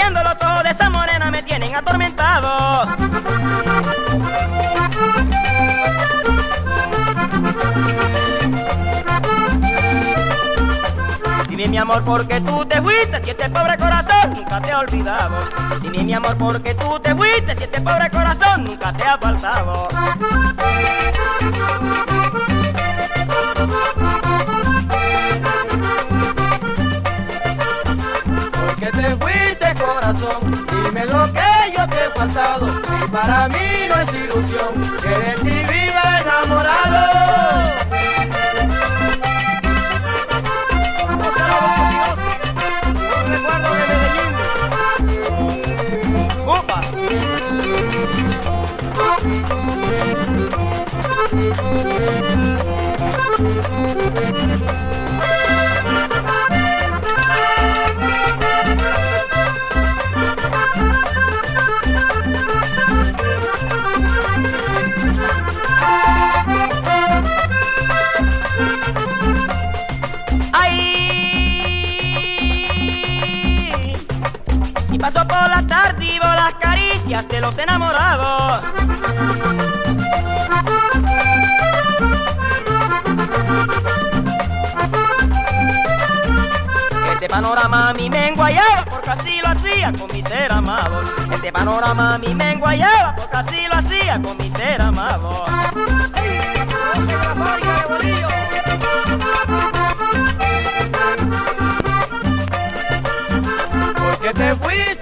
viendo los ojos de esa morena me tienen atormentado. Dime mi amor porque tú te fuiste si este pobre corazón nunca te ha olvidado. Dime mi amor porque tú te fuiste si este pobre corazón nunca te ha faltado. Dime lo que yo te he faltado. Y para mí no es ilusión que de ti viva enamorado. Caricias de los enamorados. Este panorama a mí me enguayaba porque así lo hacía con mi ser amado. Este panorama a mí me enguayaba porque así lo hacía con mi ser amado. Porque te fuiste